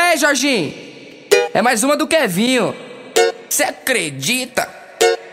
Ei, Jorginho, é mais uma do Kevinho. Cê acredita?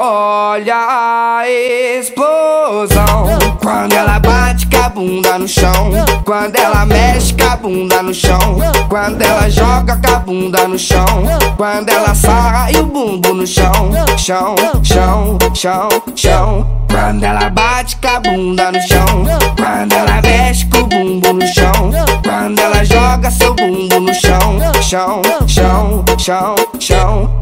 Olha a explosão quando ela bate com a bunda no chão. Quando ela mexe com a bunda no chão. Quando ela joga com a bunda no chão. Quando ela e o bumbo no chão. Chão, chão, chão, chão. Quando ela bate com a bunda no chão. Quando ela mexe com o bumbo no chão. Quando ela joga seu bumbo no chão. Chão, chão, chão, chão.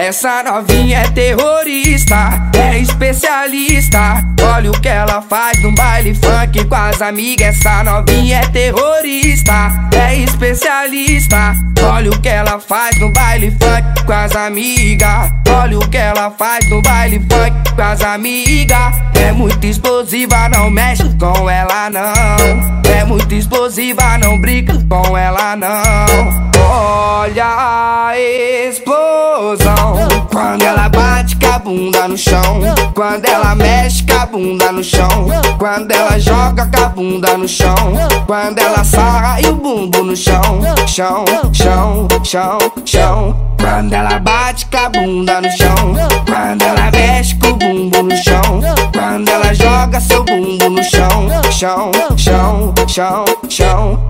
Essa novinha é terrorista, é especialista. Olha o que ela faz no baile funk com as amigas. Essa novinha é terrorista, é especialista. Olha o que ela faz no baile funk com as amigas. Olha o que ela faz no baile funk com as amigas. É muito explosiva, não mexe com ela não. É muito explosiva, não brinca com ela não. Olha Quando ela bate com a bunda no chão. Quando ela mexe com a bunda no chão. Quando ela joga com a bunda no chão. Quando ela sarra e o bumbo no chão. Chão, chão, chão, chão. Quando ela bate com a bunda no chão. Quando ela mexe com o bumbo no chão. Quando ela joga seu bumbo no chão. Chão, chão, chão, chão